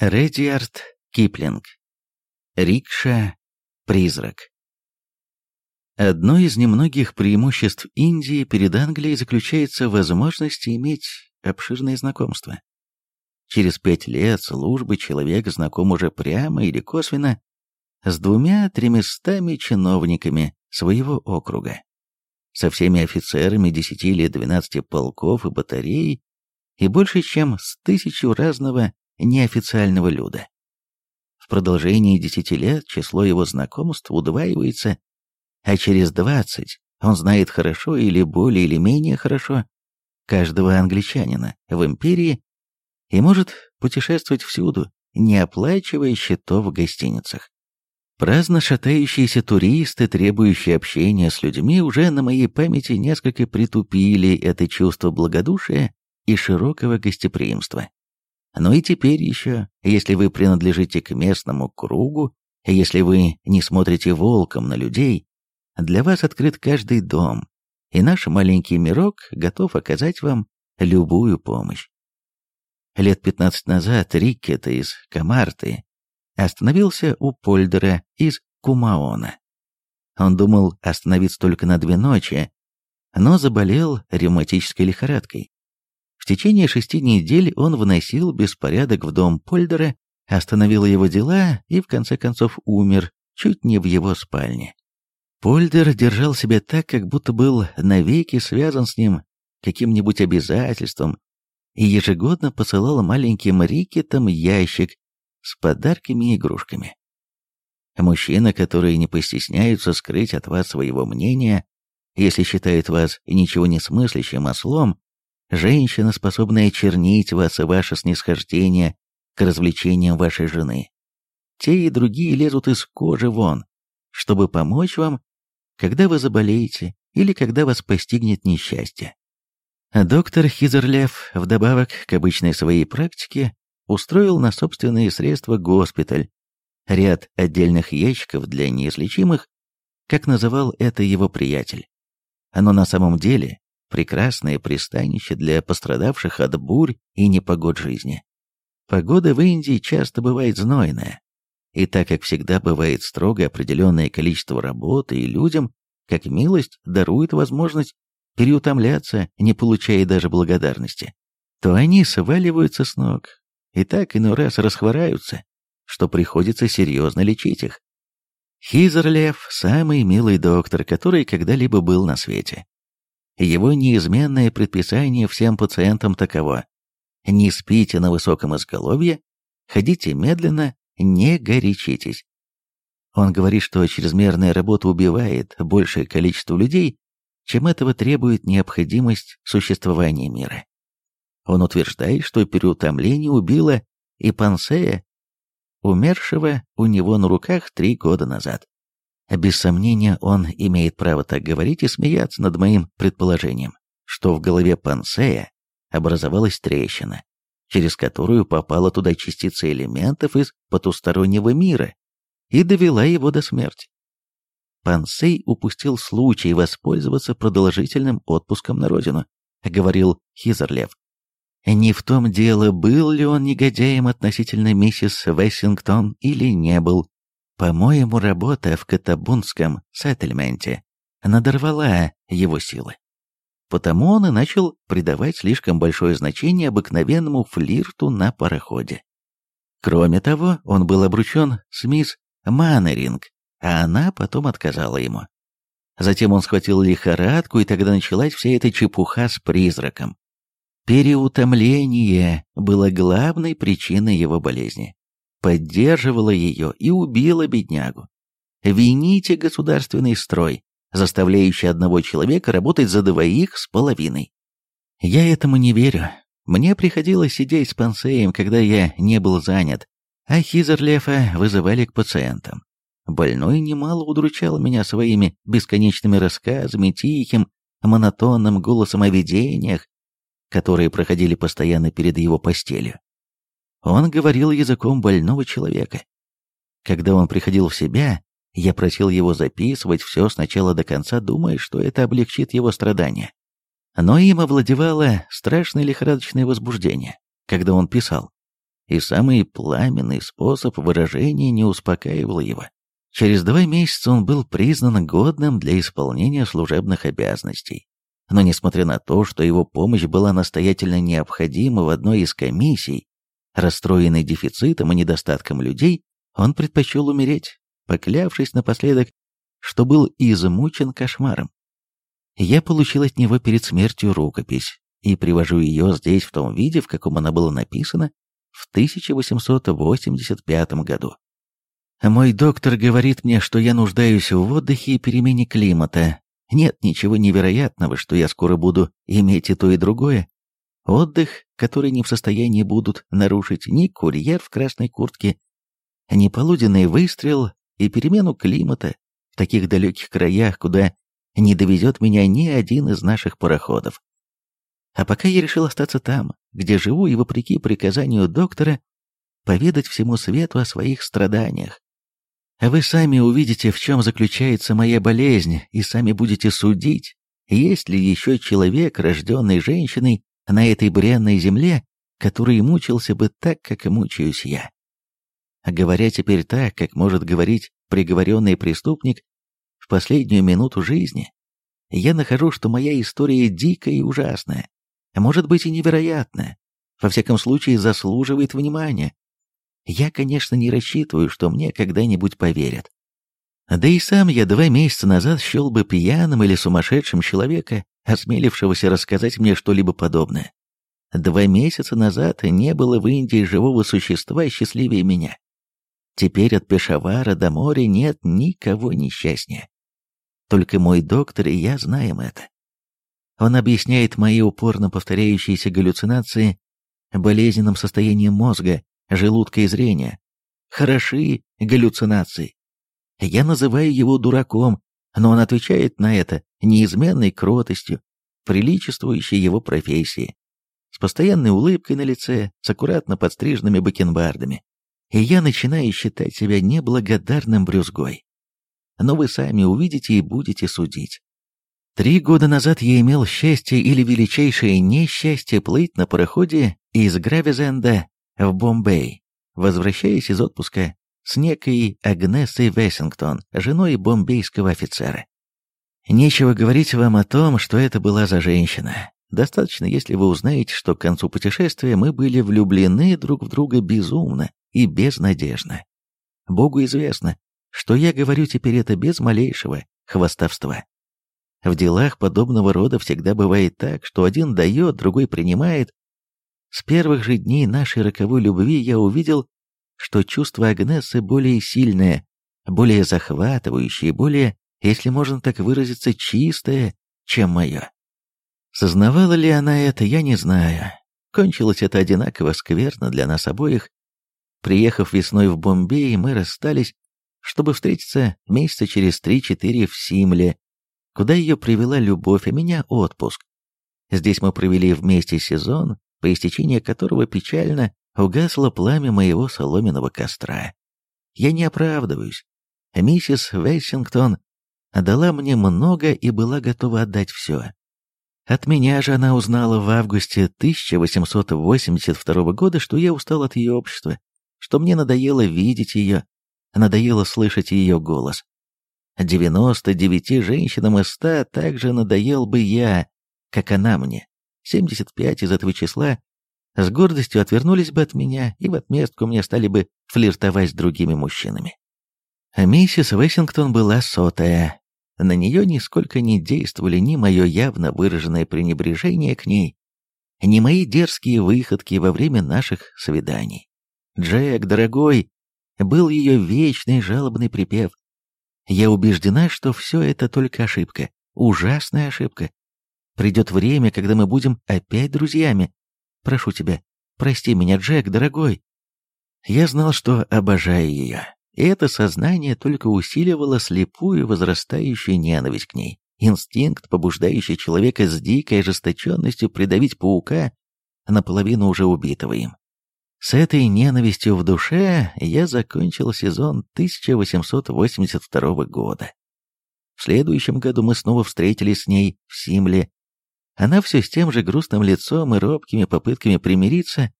Редиард Киплинг. Рикша. Призрак. Одно из немногих преимуществ Индии перед Англией заключается в возможности иметь обширные знакомства. Через пять лет службы человек знаком уже прямо или косвенно с двумя-тремястами чиновниками своего округа, со всеми офицерами десяти или двенадцати полков и батарей и больше чем с тысячу разного неофициального люда. В продолжении десяти лет число его знакомств удваивается, а через двадцать он знает хорошо или более или менее хорошо каждого англичанина в империи и может путешествовать всюду, не оплачивая счетов в гостиницах. Праздно шатающиеся туристы, требующие общения с людьми, уже на моей памяти несколько притупили это чувство благодушия и широкого гостеприимства. Но и теперь еще, если вы принадлежите к местному кругу, если вы не смотрите волком на людей, для вас открыт каждый дом, и наш маленький мирок готов оказать вам любую помощь. Лет пятнадцать назад Риккет из Камарты остановился у Польдера из Кумаона. Он думал остановиться только на две ночи, но заболел ревматической лихорадкой. В течение шести недель он вносил беспорядок в дом Польдера, остановил его дела и в конце концов умер чуть не в его спальне. Польдер держал себя так, как будто был навеки связан с ним каким-нибудь обязательством и ежегодно посылал маленьким рикетам ящик с подарками и игрушками. Мужчина, которые не постесняются скрыть от вас своего мнения, если считают вас ничего не смыслящим ослом, Женщина, способная чернить вас и ваше снисхождение к развлечениям вашей жены. Те и другие лезут из кожи вон, чтобы помочь вам, когда вы заболеете или когда вас постигнет несчастье. Доктор Хизерлев, вдобавок к обычной своей практике, устроил на собственные средства госпиталь, ряд отдельных ящиков для неизлечимых, как называл это его приятель. Но на самом деле прекрасное пристанище для пострадавших от бурь и непогод жизни. Погода в Индии часто бывает знойная, и так как всегда бывает строго определенное количество работы и людям, как милость, дарует возможность переутомляться, не получая даже благодарности, то они сваливаются с ног и так иной раз расхвораются, что приходится серьезно лечить их. Хизерлев – самый милый доктор, который когда-либо был на свете. Его неизменное предписание всем пациентам таково. Не спите на высоком изголовье, ходите медленно, не горячитесь. Он говорит, что чрезмерная работа убивает большее количество людей, чем этого требует необходимость существования мира. Он утверждает, что переутомление убило и Пансея, умершего у него на руках три года назад. Без сомнения, он имеет право так говорить и смеяться над моим предположением, что в голове Пансея образовалась трещина, через которую попала туда частица элементов из потустороннего мира и довела его до смерти. Пансей упустил случай воспользоваться продолжительным отпуском на родину, говорил Хизерлев. Не в том дело, был ли он негодяем относительно миссис Вессингтон или не был. По-моему, работа в Катабунском сеттельменте надорвала его силы. Потому он и начал придавать слишком большое значение обыкновенному флирту на пароходе. Кроме того, он был обручен с мисс Маннеринг, а она потом отказала ему. Затем он схватил лихорадку, и тогда началась вся эта чепуха с призраком. Переутомление было главной причиной его болезни поддерживала ее и убила беднягу. Вините государственный строй, заставляющий одного человека работать за двоих с половиной. Я этому не верю. Мне приходилось сидеть с Пансеем, когда я не был занят, а Хизерлефа вызывали к пациентам. Больной немало удручал меня своими бесконечными рассказами, тихим, монотонным голосом о видениях, которые проходили постоянно перед его постелью. Он говорил языком больного человека. Когда он приходил в себя, я просил его записывать все сначала до конца, думая, что это облегчит его страдания. Но им овладевало страшное лихорадочное возбуждение, когда он писал. и самый пламенный способ выражения не успокаивал его. Через два месяца он был признан годным для исполнения служебных обязанностей. Но несмотря на то, что его помощь была настоятельно необходима в одной из комиссий, расстроенный дефицитом и недостатком людей, он предпочел умереть, поклявшись напоследок, что был измучен кошмаром. Я получил от него перед смертью рукопись и привожу ее здесь в том виде, в каком она была написана в 1885 году. Мой доктор говорит мне, что я нуждаюсь в отдыхе и перемене климата. Нет ничего невероятного, что я скоро буду иметь и то, и другое. Отдых, который не в состоянии будут нарушить ни курьер в красной куртке, ни полуденный выстрел и перемену климата в таких далеких краях, куда не довезет меня ни один из наших пароходов. А пока я решил остаться там, где живу, и вопреки приказанию доктора, поведать всему свету о своих страданиях. А вы сами увидите, в чем заключается моя болезнь, и сами будете судить, есть ли еще человек, рожденный женщиной, на этой бренной земле, который мучился бы так, как мучаюсь я. А говоря теперь так, как может говорить приговоренный преступник в последнюю минуту жизни, я нахожу, что моя история дикая и ужасная, а может быть и невероятная, во всяком случае заслуживает внимания. Я, конечно, не рассчитываю, что мне когда-нибудь поверят. Да и сам я два месяца назад счел бы пьяным или сумасшедшим человека, осмелившегося рассказать мне что-либо подобное. Два месяца назад не было в Индии живого существа счастливее меня. Теперь от Пешавара до моря нет никого несчастнее. Только мой доктор и я знаем это. Он объясняет мои упорно повторяющиеся галлюцинации болезненным состоянием мозга, желудка и зрения. Хороши галлюцинации. Я называю его дураком, но он отвечает на это неизменной кротостью, приличествующей его профессии, с постоянной улыбкой на лице, с аккуратно подстриженными бакенбардами. И я начинаю считать себя неблагодарным брюзгой. Но вы сами увидите и будете судить. Три года назад я имел счастье или величайшее несчастье плыть на пароходе из Гравизенда в Бомбей, возвращаясь из отпуска с некой Агнесой Вессингтон, женой бомбейского офицера. Нечего говорить вам о том, что это была за женщина. Достаточно, если вы узнаете, что к концу путешествия мы были влюблены друг в друга безумно и безнадежно. Богу известно, что я говорю теперь это без малейшего хвастовства. В делах подобного рода всегда бывает так, что один дает, другой принимает. С первых же дней нашей роковой любви я увидел, что чувство Агнесы более сильное, более захватывающее, более, если можно так выразиться, чистое, чем мое. Сознавала ли она это, я не знаю. Кончилось это одинаково скверно для нас обоих. Приехав весной в Бомбей, мы расстались, чтобы встретиться месяца через три-четыре в Симле, куда ее привела любовь, а меня отпуск. Здесь мы провели вместе сезон, по истечении которого печально угасло пламя моего соломенного костра. Я не оправдываюсь. Миссис Вессингтон дала мне много и была готова отдать все. От меня же она узнала в августе 1882 года, что я устал от ее общества, что мне надоело видеть ее, надоело слышать ее голос. 99 женщинам из 100 также надоел бы я, как она мне. 75 из этого числа с гордостью отвернулись бы от меня и в отместку мне стали бы флиртовать с другими мужчинами. А миссис Вессингтон была сотая. На нее нисколько не действовали ни мое явно выраженное пренебрежение к ней, ни мои дерзкие выходки во время наших свиданий. «Джек, дорогой!» был ее вечный жалобный припев. Я убеждена, что все это только ошибка, ужасная ошибка. Придет время, когда мы будем опять друзьями, Прошу тебя, прости меня, Джек, дорогой. Я знал, что обожаю ее, и это сознание только усиливало слепую возрастающую ненависть к ней. Инстинкт, побуждающий человека с дикой ожесточенностью придавить паука, наполовину уже убитого им. С этой ненавистью в душе я закончил сезон 1882 года. В следующем году мы снова встретились с ней в Симле она все с тем же грустным лицом и робкими попытками примириться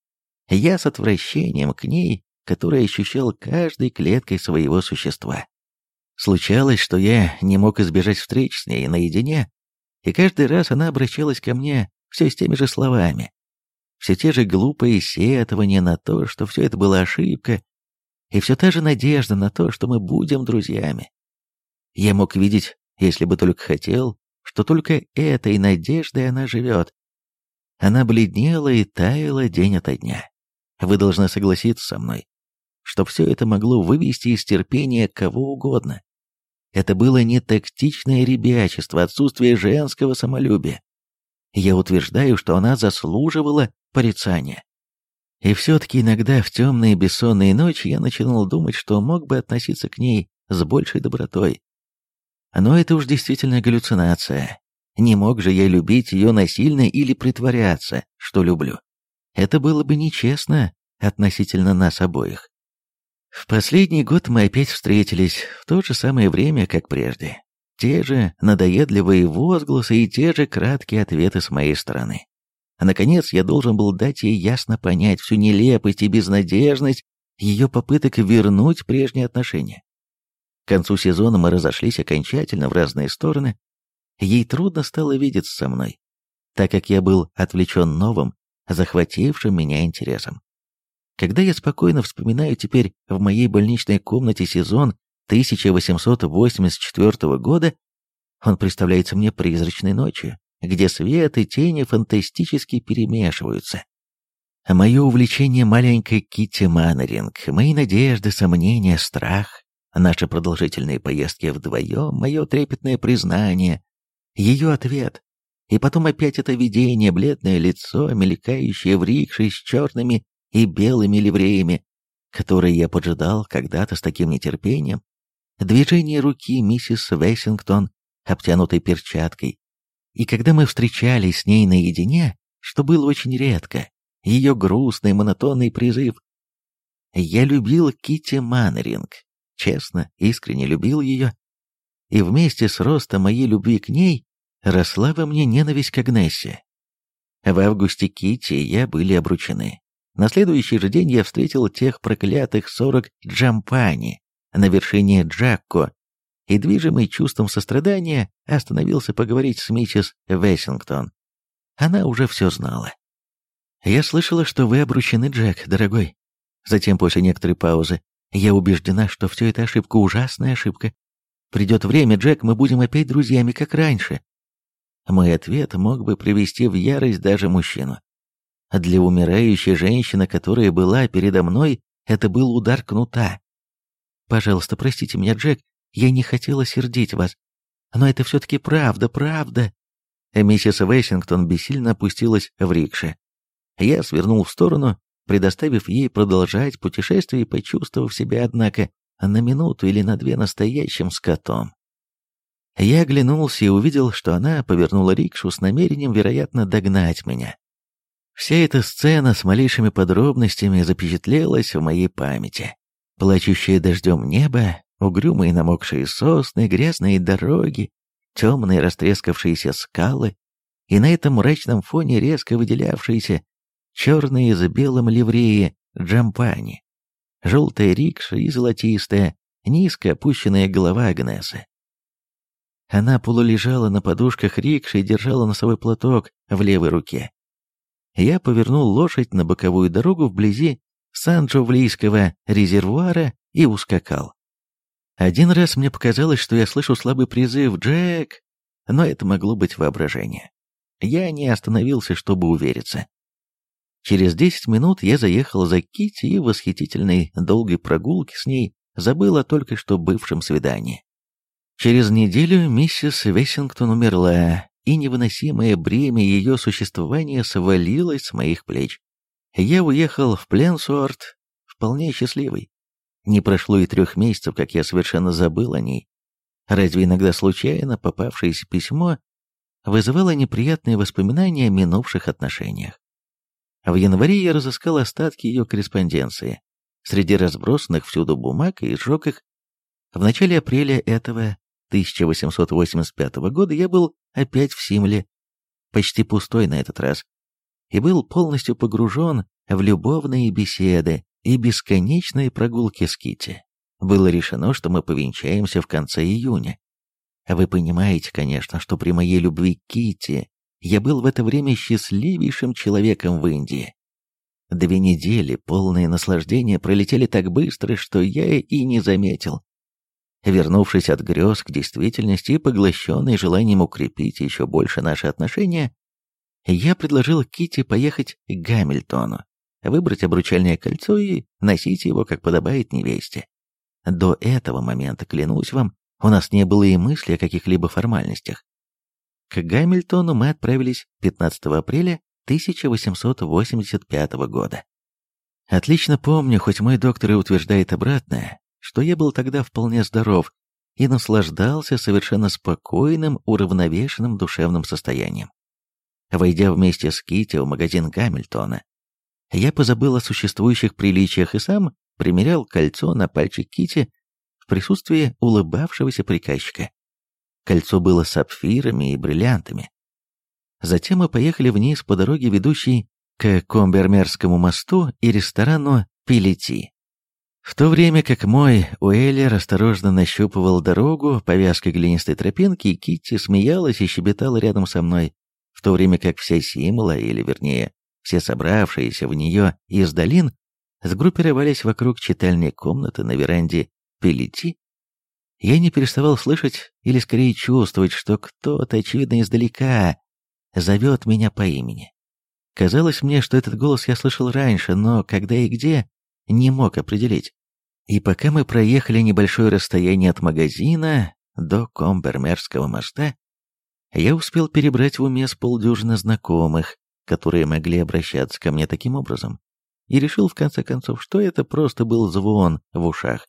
Я с отвращением к ней, которое ощущал каждой клеткой своего существа. Случалось, что я не мог избежать встреч с ней наедине, и каждый раз она обращалась ко мне все с теми же словами. Все те же глупые сетования на то, что все это была ошибка, и все та же надежда на то, что мы будем друзьями. Я мог видеть, если бы только хотел, что только этой надеждой она живет. Она бледнела и таяла день ото дня. Вы должны согласиться со мной, что все это могло вывести из терпения кого угодно. Это было не тактичное ребячество, отсутствие женского самолюбия. Я утверждаю, что она заслуживала порицания. И все-таки иногда в темные бессонные ночи я начинал думать, что мог бы относиться к ней с большей добротой. Но это уж действительно галлюцинация. Не мог же я любить ее насильно или притворяться, что люблю. Это было бы нечестно относительно нас обоих. В последний год мы опять встретились в то же самое время, как прежде. Те же надоедливые возгласы и те же краткие ответы с моей стороны. А наконец я должен был дать ей ясно понять всю нелепость и безнадежность ее попыток вернуть прежние отношения. К концу сезона мы разошлись окончательно в разные стороны. Ей трудно стало видеться со мной, так как я был отвлечен новым, захватившим меня интересом. Когда я спокойно вспоминаю теперь в моей больничной комнате сезон 1884 года, он представляется мне призрачной ночью, где свет и тени фантастически перемешиваются. Мое увлечение маленькой Китти Маннеринг, мои надежды, сомнения, страх, наши продолжительные поездки вдвоем, мое трепетное признание, ее ответ, и потом опять это видение, бледное лицо, мелькающее в рикше с черными и белыми ливреями, которые я поджидал когда-то с таким нетерпением, движение руки миссис Вессингтон, обтянутой перчаткой, и когда мы встречались с ней наедине, что было очень редко, ее грустный монотонный призыв. Я любил Кити Маннеринг, честно, искренне любил ее, и вместе с ростом моей любви к ней росла во мне ненависть к Агнессе. В августе Кити и я были обручены. На следующий же день я встретил тех проклятых сорок джампани на вершине Джакко и, движимый чувством сострадания, остановился поговорить с миссис Вессингтон. Она уже все знала. «Я слышала, что вы обручены, Джек, дорогой». Затем, после некоторой паузы, «Я убеждена, что все это ошибка, ужасная ошибка. Придет время, Джек, мы будем опять друзьями, как раньше». Мой ответ мог бы привести в ярость даже мужчину. Для умирающей женщины, которая была передо мной, это был удар кнута. «Пожалуйста, простите меня, Джек, я не хотела сердить вас. Но это все-таки правда, правда». Миссис Вессингтон бессильно опустилась в рикше. Я свернул в сторону, предоставив ей продолжать путешествие и почувствовав себя, однако, на минуту или на две настоящим скотом. Я оглянулся и увидел, что она повернула рикшу с намерением, вероятно, догнать меня. Вся эта сцена с малейшими подробностями запечатлелась в моей памяти. Плачущее дождем небо, угрюмые намокшие сосны, грязные дороги, темные растрескавшиеся скалы, и на этом мрачном фоне резко выделявшиеся черные с белым ливреи джампани, желтая рикша и золотистая, низко опущенная голова Агнесы. Она полулежала на подушках рикши и держала носовой платок в левой руке я повернул лошадь на боковую дорогу вблизи Сан-Джовлийского резервуара и ускакал. Один раз мне показалось, что я слышу слабый призыв «Джек», но это могло быть воображение. Я не остановился, чтобы увериться. Через десять минут я заехал за Кити и в восхитительной долгой прогулке с ней забыл о только что бывшем свидании. Через неделю миссис Вессингтон умерла, и невыносимое бремя ее существования свалилось с моих плеч. Я уехал в Пленсуарт вполне счастливый. Не прошло и трех месяцев, как я совершенно забыл о ней. Разве иногда случайно попавшееся письмо вызывало неприятные воспоминания о минувших отношениях? В январе я разыскал остатки ее корреспонденции среди разбросанных всюду бумаг и сжег их. В начале апреля этого 1885 года я был опять в Симле, почти пустой на этот раз, и был полностью погружен в любовные беседы и бесконечные прогулки с Кити. Было решено, что мы повенчаемся в конце июня. Вы понимаете, конечно, что при моей любви к Кити я был в это время счастливейшим человеком в Индии. Две недели, полные наслаждения, пролетели так быстро, что я и не заметил. Вернувшись от грез к действительности и поглощенный желанием укрепить еще больше наши отношения, я предложил Кити поехать к Гамильтону, выбрать обручальное кольцо и носить его, как подобает невесте. До этого момента, клянусь вам, у нас не было и мысли о каких-либо формальностях. К Гамильтону мы отправились 15 апреля 1885 года. Отлично помню, хоть мой доктор и утверждает обратное, что я был тогда вполне здоров и наслаждался совершенно спокойным, уравновешенным душевным состоянием. Войдя вместе с Кити в магазин Гамильтона, я позабыл о существующих приличиях и сам примерял кольцо на пальчик Кити в присутствии улыбавшегося приказчика. Кольцо было сапфирами и бриллиантами. Затем мы поехали вниз по дороге, ведущей к Комбермерскому мосту и ресторану Пилети. В то время как мой Уэллер осторожно нащупывал дорогу по вязкой глинистой тропинке, Китти смеялась и щебетала рядом со мной, в то время как вся Симла, или вернее, все собравшиеся в нее из долин, сгруппировались вокруг читальной комнаты на веранде Пелети. Я не переставал слышать, или скорее чувствовать, что кто-то, очевидно, издалека, зовет меня по имени. Казалось мне, что этот голос я слышал раньше, но когда и где, не мог определить. И пока мы проехали небольшое расстояние от магазина до Комбермерского моста, я успел перебрать в уме с полдюжины знакомых, которые могли обращаться ко мне таким образом, и решил в конце концов, что это просто был звон в ушах.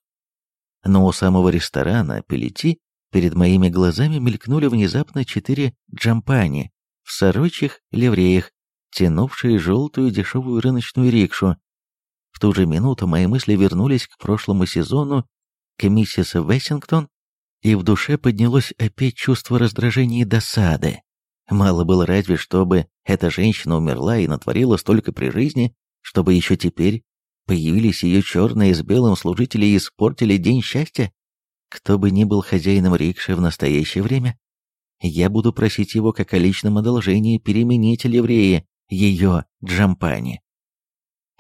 Но у самого ресторана Пелети перед моими глазами мелькнули внезапно четыре джампани в сорочьих ливреях, тянувшие желтую дешевую рыночную рикшу, в ту же минуту мои мысли вернулись к прошлому сезону, к миссис Вессингтон, и в душе поднялось опять чувство раздражения и досады. Мало было разве, чтобы эта женщина умерла и натворила столько при жизни, чтобы еще теперь появились ее черные с белым служители и испортили день счастья? Кто бы ни был хозяином рикши в настоящее время, я буду просить его как о личном одолжении переменить ливреи ее джампани.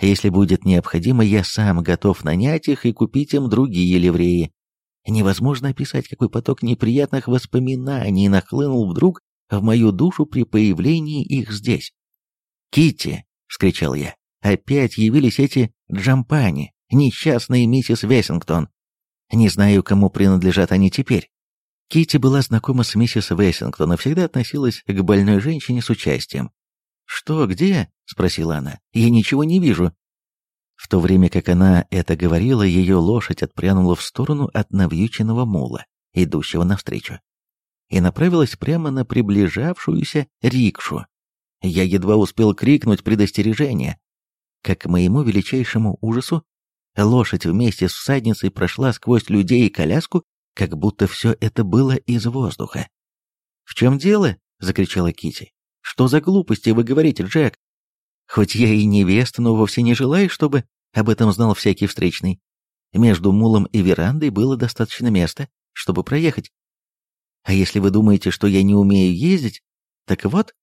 Если будет необходимо, я сам готов нанять их и купить им другие ливреи. Невозможно описать, какой поток неприятных воспоминаний нахлынул вдруг в мою душу при появлении их здесь. Китти, вскричал я, — «опять явились эти джампани, несчастные миссис Вессингтон. Не знаю, кому принадлежат они теперь». Китти была знакома с миссис Вессингтон и всегда относилась к больной женщине с участием. «Что, где?» — спросила она. «Я ничего не вижу». В то время как она это говорила, ее лошадь отпрянула в сторону от навьюченного мула, идущего навстречу, и направилась прямо на приближавшуюся рикшу. Я едва успел крикнуть предостережение. Как к моему величайшему ужасу, лошадь вместе с всадницей прошла сквозь людей и коляску, как будто все это было из воздуха. «В чем дело?» — закричала Кити. Что за глупости вы говорите, Джек? Хоть я и невеста, но вовсе не желаю, чтобы об этом знал всякий встречный. Между мулом и верандой было достаточно места, чтобы проехать. А если вы думаете, что я не умею ездить, так вот,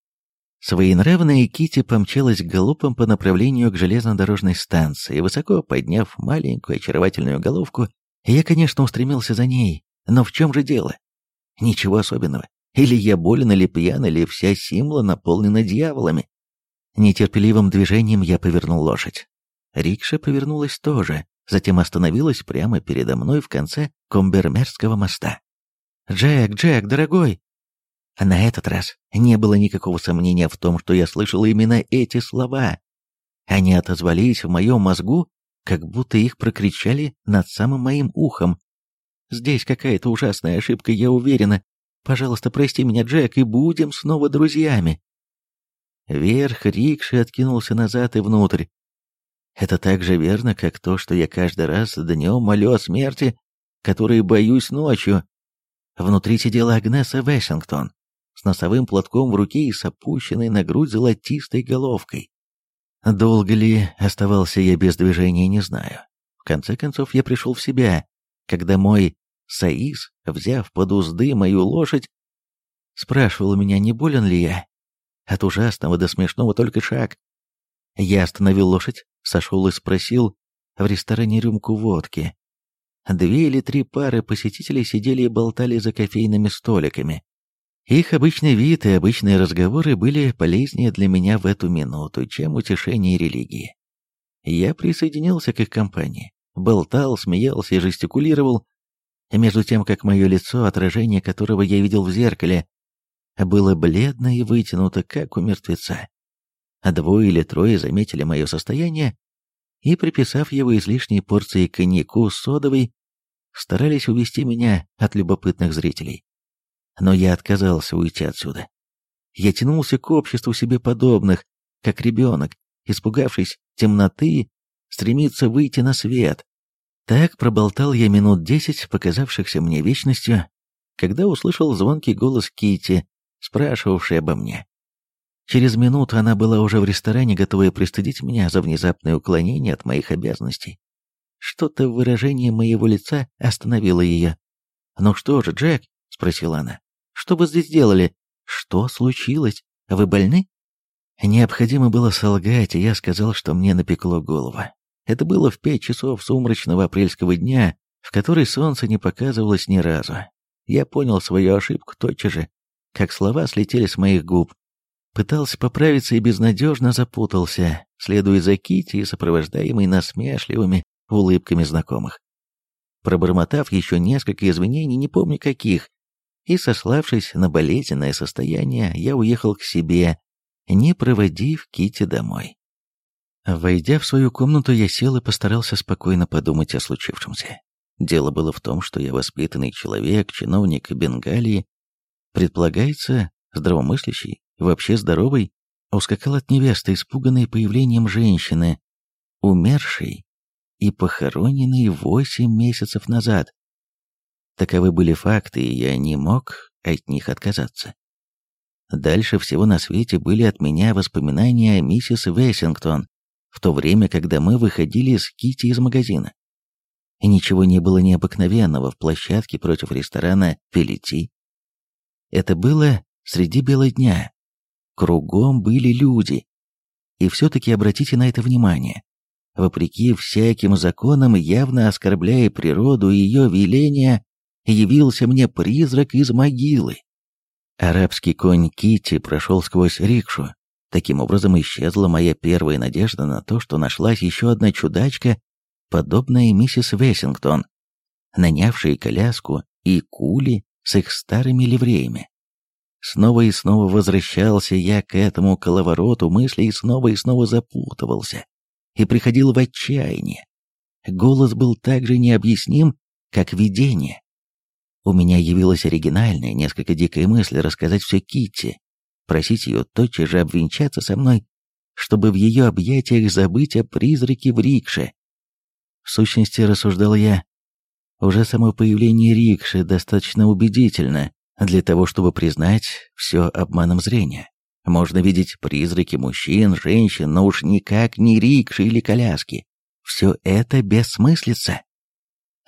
Своенравная Кити помчалась галопом по направлению к железнодорожной станции, высоко подняв маленькую очаровательную головку. Я, конечно, устремился за ней, но в чем же дело? Ничего особенного. Или я болен, или пьян, или вся Симла наполнена дьяволами. Нетерпеливым движением я повернул лошадь. Рикша повернулась тоже, затем остановилась прямо передо мной в конце Комбермерского моста. «Джек, Джек, дорогой!» А на этот раз не было никакого сомнения в том, что я слышал именно эти слова. Они отозвались в моем мозгу, как будто их прокричали над самым моим ухом. Здесь какая-то ужасная ошибка, я уверена, Пожалуйста, прости меня, Джек, и будем снова друзьями». Верх рикши откинулся назад и внутрь. Это так же верно, как то, что я каждый раз днем молю о смерти, которой боюсь ночью. Внутри сидела Агнеса Вессингтон с носовым платком в руке и с опущенной на грудь золотистой головкой. Долго ли оставался я без движения, не знаю. В конце концов, я пришел в себя, когда мой Саис, взяв под узды мою лошадь, спрашивал меня, не болен ли я. От ужасного до смешного только шаг. Я остановил лошадь, сошел и спросил в ресторане рюмку водки. Две или три пары посетителей сидели и болтали за кофейными столиками. Их обычный вид и обычные разговоры были полезнее для меня в эту минуту, чем утешение религии. Я присоединился к их компании, болтал, смеялся и жестикулировал, между тем как мое лицо, отражение которого я видел в зеркале, было бледно и вытянуто, как у мертвеца. А двое или трое заметили мое состояние и, приписав его излишней порции коньяку с содовой, старались увести меня от любопытных зрителей. Но я отказался уйти отсюда. Я тянулся к обществу себе подобных, как ребенок, испугавшись темноты, стремится выйти на свет. Так проболтал я минут десять, показавшихся мне вечностью, когда услышал звонкий голос Кити, спрашивавший обо мне. Через минуту она была уже в ресторане, готовая пристыдить меня за внезапное уклонение от моих обязанностей. Что-то в выражении моего лица остановило ее. «Ну что же, Джек?» — спросила она. «Что вы здесь делали? Что случилось? Вы больны?» Необходимо было солгать, и я сказал, что мне напекло голову. Это было в пять часов сумрачного апрельского дня, в который солнце не показывалось ни разу. Я понял свою ошибку тотчас же, как слова слетели с моих губ. Пытался поправиться и безнадежно запутался, следуя за Кити и сопровождаемый насмешливыми улыбками знакомых. Пробормотав еще несколько извинений, не помню каких, и сославшись на болезненное состояние, я уехал к себе, не проводив Кити домой. Войдя в свою комнату, я сел и постарался спокойно подумать о случившемся. Дело было в том, что я воспитанный человек, чиновник Бенгалии, предполагается, здравомыслящий, вообще здоровый, ускакал от невесты, испуганной появлением женщины, умершей и похороненной восемь месяцев назад. Таковы были факты, и я не мог от них отказаться. Дальше всего на свете были от меня воспоминания о миссис Вессингтон, в то время, когда мы выходили с Кити из магазина. И ничего не было необыкновенного в площадке против ресторана «Пелети». Это было среди бела дня. Кругом были люди. И все-таки обратите на это внимание. Вопреки всяким законам, явно оскорбляя природу и ее веления, явился мне призрак из могилы. Арабский конь Кити прошел сквозь рикшу. Таким образом исчезла моя первая надежда на то, что нашлась еще одна чудачка, подобная миссис Вессингтон, нанявшая коляску и кули с их старыми ливреями. Снова и снова возвращался я к этому коловороту мыслей и снова и снова запутывался и приходил в отчаяние. Голос был так же необъясним, как видение. У меня явилась оригинальная, несколько дикая мысль рассказать все Китти, просить ее тотчас же обвенчаться со мной, чтобы в ее объятиях забыть о призраке в рикше. В сущности, рассуждал я, уже само появление рикши достаточно убедительно для того, чтобы признать все обманом зрения. Можно видеть призраки мужчин, женщин, но уж никак не рикши или коляски. Все это бессмыслица.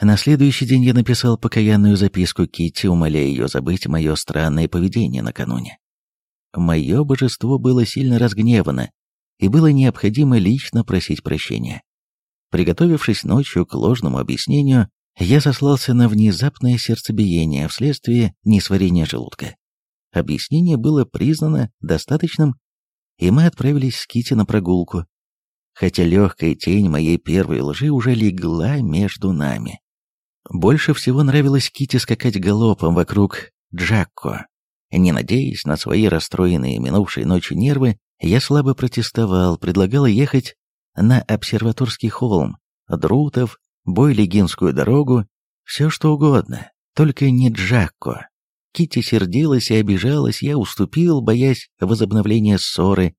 На следующий день я написал покаянную записку Китти, умоляя ее забыть мое странное поведение накануне. Мое божество было сильно разгневано, и было необходимо лично просить прощения. Приготовившись ночью к ложному объяснению, я сослался на внезапное сердцебиение вследствие несварения желудка. Объяснение было признано достаточным, и мы отправились с Кити на прогулку, хотя легкая тень моей первой лжи уже легла между нами. Больше всего нравилось Кити скакать галопом вокруг Джакко. Не надеясь на свои расстроенные минувшей ночью нервы, я слабо протестовал, предлагал ехать на обсерваторский холм, Друтов, Бойлигинскую дорогу, все что угодно, только не Джакко. Кити сердилась и обижалась, я уступил, боясь возобновления ссоры,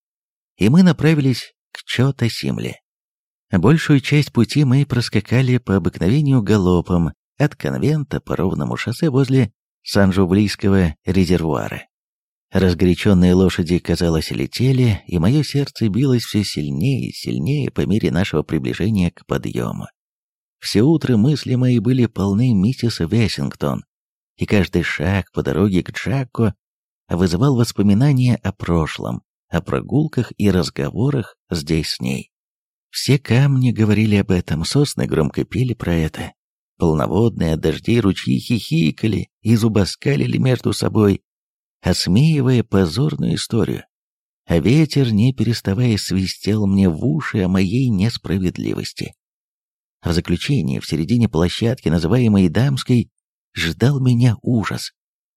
и мы направились к Чота-Симле. Большую часть пути мы проскакали по обыкновению галопом от конвента по ровному шоссе возле Санжублийского резервуара. Разгоряченные лошади, казалось, летели, и мое сердце билось все сильнее и сильнее по мере нашего приближения к подъему. Все утро мысли мои были полны миссис Вессингтон, и каждый шаг по дороге к Джакко вызывал воспоминания о прошлом, о прогулках и разговорах здесь с ней. Все камни говорили об этом, сосны громко пели про это. Полноводные от дождей ручьи хихикали и зубоскалили между собой, осмеивая позорную историю. А ветер, не переставая, свистел мне в уши о моей несправедливости. В заключение, в середине площадки, называемой Дамской, ждал меня ужас.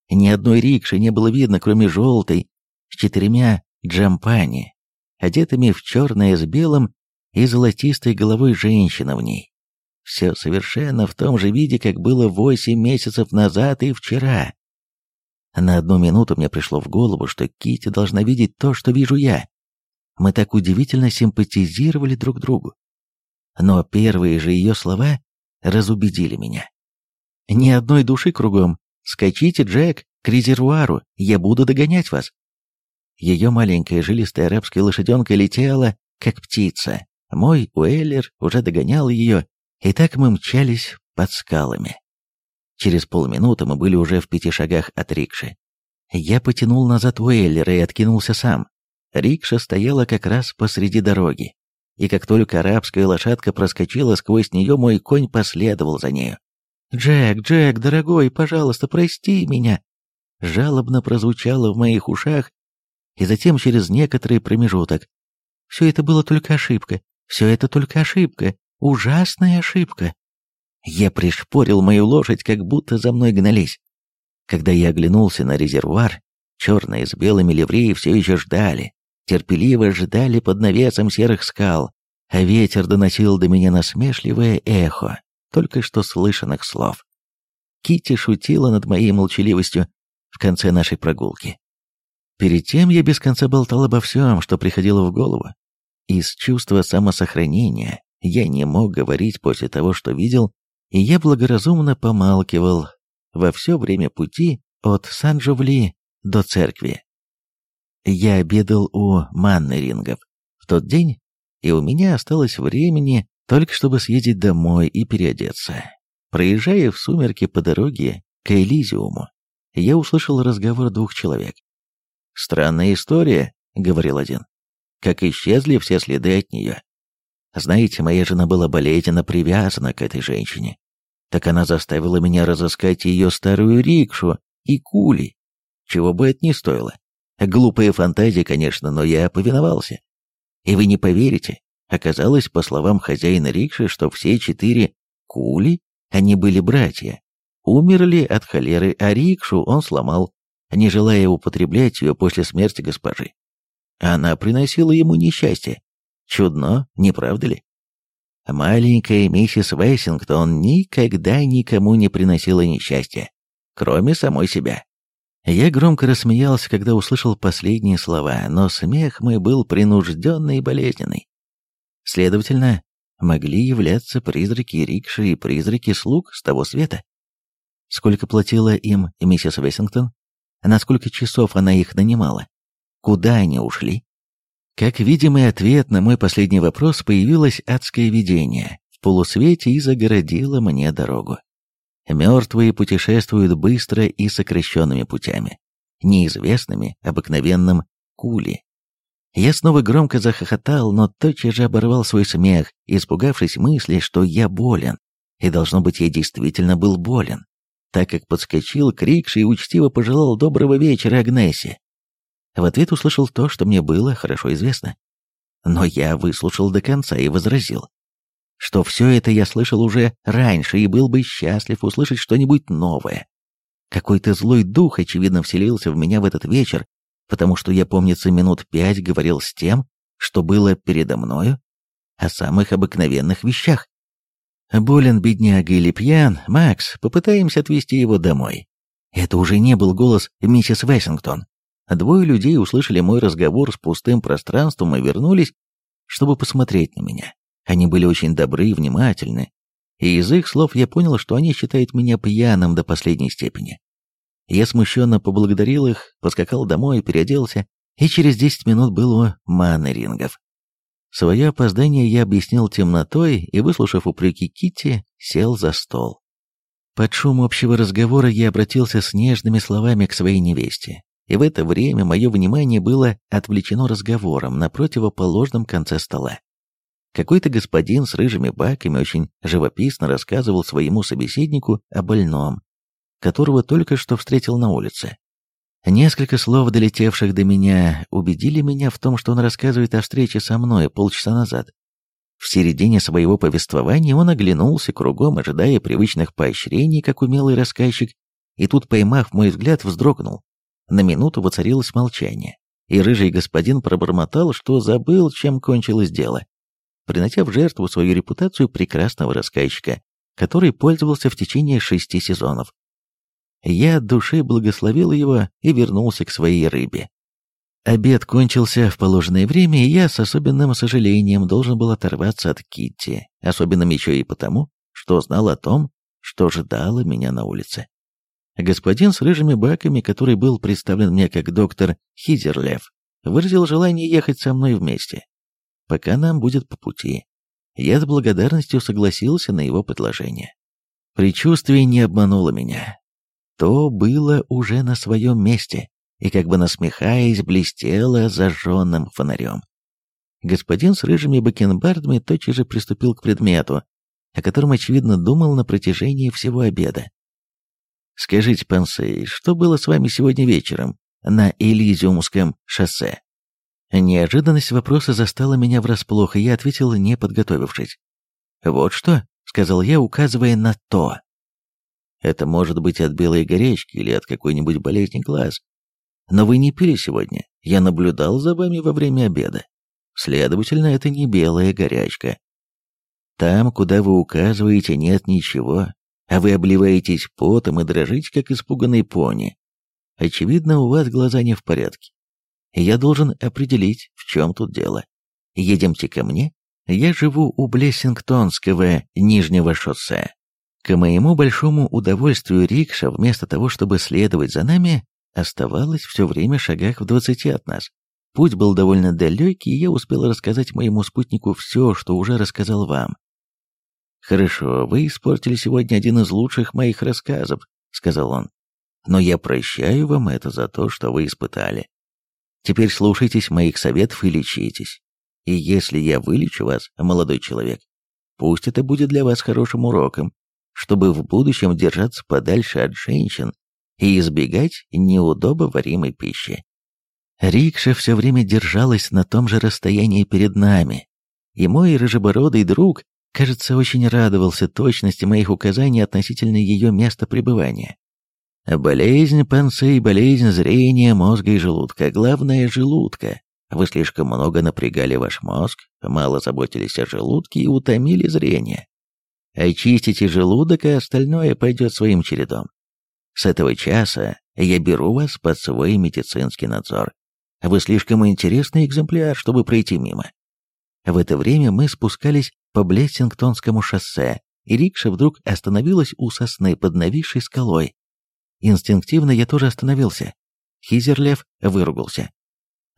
Ни одной рикши не было видно, кроме желтой, с четырьмя джампани, одетыми в черное с белым и золотистой головой женщина в ней. Все совершенно в том же виде, как было восемь месяцев назад и вчера. На одну минуту мне пришло в голову, что Кити должна видеть то, что вижу я. Мы так удивительно симпатизировали друг другу. Но первые же ее слова разубедили меня. «Ни одной души кругом. Скачите, Джек, к резервуару, я буду догонять вас». Ее маленькая жилистая арабская лошаденка летела, как птица. Мой Уэллер уже догонял ее, и так мы мчались под скалами. Через полминуты мы были уже в пяти шагах от рикши. Я потянул назад Уэллера и откинулся сам. Рикша стояла как раз посреди дороги, и как только арабская лошадка проскочила сквозь нее, мой конь последовал за нею. «Джек, Джек, дорогой, пожалуйста, прости меня!» Жалобно прозвучало в моих ушах, и затем через некоторый промежуток. «Все это было только ошибка, все это только ошибка, ужасная ошибка!» Я пришпорил мою лошадь, как будто за мной гнались. Когда я оглянулся на резервуар, черные с белыми ливреи все еще ждали, терпеливо ждали под навесом серых скал, а ветер доносил до меня насмешливое эхо только что слышанных слов. Кити шутила над моей молчаливостью в конце нашей прогулки. Перед тем я без конца болтал обо всем, что приходило в голову. Из чувства самосохранения я не мог говорить после того, что видел, и я благоразумно помалкивал во все время пути от Сан-Жовли до церкви. Я обедал у Маннерингов в тот день, и у меня осталось времени только чтобы съездить домой и переодеться. Проезжая в сумерки по дороге к Элизиуму, я услышал разговор двух человек. «Странная история», — говорил один, — «как исчезли все следы от нее. Знаете, моя жена была болезненно привязана к этой женщине. Так она заставила меня разыскать ее старую рикшу и кули, чего бы это ни стоило. Глупая фантазия, конечно, но я повиновался. И вы не поверите, оказалось, по словам хозяина рикши, что все четыре кули, они были братья, умерли от холеры, а рикшу он сломал, не желая употреблять ее после смерти госпожи. Она приносила ему несчастье. Чудно, не правда ли? Маленькая миссис Вессингтон никогда никому не приносила несчастья, кроме самой себя. Я громко рассмеялся, когда услышал последние слова, но смех мой был принужденный и болезненный. Следовательно, могли являться призраки рикши и призраки слуг с того света. Сколько платила им миссис Вессингтон? На сколько часов она их нанимала? Куда они ушли? Как видимый ответ на мой последний вопрос появилось адское видение в полусвете и загородило мне дорогу. Мертвые путешествуют быстро и сокращенными путями, неизвестными обыкновенным кули. Я снова громко захохотал, но тотчас же оборвал свой смех, испугавшись мысли, что я болен. И, должно быть, я действительно был болен, так как подскочил к Рикше и учтиво пожелал доброго вечера Агнесе. В ответ услышал то, что мне было хорошо известно. Но я выслушал до конца и возразил, что все это я слышал уже раньше и был бы счастлив услышать что-нибудь новое. Какой-то злой дух, очевидно, вселился в меня в этот вечер, потому что я, помнится, минут пять говорил с тем, что было передо мною, о самых обыкновенных вещах. Болен бедняга или пьян, Макс, попытаемся отвезти его домой. Это уже не был голос миссис Вессингтон, Двое людей услышали мой разговор с пустым пространством и вернулись, чтобы посмотреть на меня. Они были очень добры и внимательны, и из их слов я понял, что они считают меня пьяным до последней степени. Я смущенно поблагодарил их, поскакал домой, переоделся, и через десять минут был у Маннерингов. Свое опоздание я объяснил темнотой и, выслушав упреки Китти, сел за стол. Под шум общего разговора я обратился с нежными словами к своей невесте, и в это время мое внимание было отвлечено разговором на противоположном конце стола. Какой-то господин с рыжими баками очень живописно рассказывал своему собеседнику о больном, которого только что встретил на улице. Несколько слов, долетевших до меня, убедили меня в том, что он рассказывает о встрече со мной полчаса назад. В середине своего повествования он оглянулся кругом, ожидая привычных поощрений, как умелый рассказчик, и тут, поймав мой взгляд, вздрогнул. На минуту воцарилось молчание, и рыжий господин пробормотал, что забыл, чем кончилось дело, принося в жертву свою репутацию прекрасного рассказчика, который пользовался в течение шести сезонов. Я от души благословил его и вернулся к своей рыбе. Обед кончился в положенное время, и я с особенным сожалением должен был оторваться от Китти, особенно еще и потому, что знал о том, что ждало меня на улице. Господин с рыжими баками, который был представлен мне как доктор Хизерлев, выразил желание ехать со мной вместе, пока нам будет по пути. Я с благодарностью согласился на его предложение. Предчувствие не обмануло меня то было уже на своем месте и, как бы насмехаясь, блестело зажженным фонарем. Господин с рыжими бакенбардами тотчас же приступил к предмету, о котором, очевидно, думал на протяжении всего обеда. «Скажите, Пансей, что было с вами сегодня вечером на Элизиумском шоссе?» Неожиданность вопроса застала меня врасплох, и я ответил, не подготовившись. «Вот что», — сказал я, указывая на то. Это может быть от белой горячки или от какой-нибудь болезни глаз. Но вы не пили сегодня. Я наблюдал за вами во время обеда. Следовательно, это не белая горячка. Там, куда вы указываете, нет ничего, а вы обливаетесь потом и дрожите, как испуганный пони. Очевидно, у вас глаза не в порядке. Я должен определить, в чем тут дело. Едемте ко мне. Я живу у Блессингтонского Нижнего шоссе. К моему большому удовольствию рикша, вместо того, чтобы следовать за нами, оставалась все время в шагах в двадцати от нас. Путь был довольно далекий, и я успел рассказать моему спутнику все, что уже рассказал вам. «Хорошо, вы испортили сегодня один из лучших моих рассказов», — сказал он. «Но я прощаю вам это за то, что вы испытали. Теперь слушайтесь моих советов и лечитесь. И если я вылечу вас, молодой человек, пусть это будет для вас хорошим уроком, чтобы в будущем держаться подальше от женщин и избегать неудобоваримой пищи. Рикша все время держалась на том же расстоянии перед нами, и мой рыжебородый друг, кажется, очень радовался точности моих указаний относительно ее места пребывания. Болезнь панцей, болезнь зрения, мозга и желудка, главное – желудка. Вы слишком много напрягали ваш мозг, мало заботились о желудке и утомили зрение. Очистите желудок, и остальное пойдет своим чередом. С этого часа я беру вас под свой медицинский надзор. Вы слишком интересный экземпляр, чтобы пройти мимо. В это время мы спускались по Блессингтонскому шоссе, и рикша вдруг остановилась у сосны под нависшей скалой. Инстинктивно я тоже остановился. Хизерлев выругался.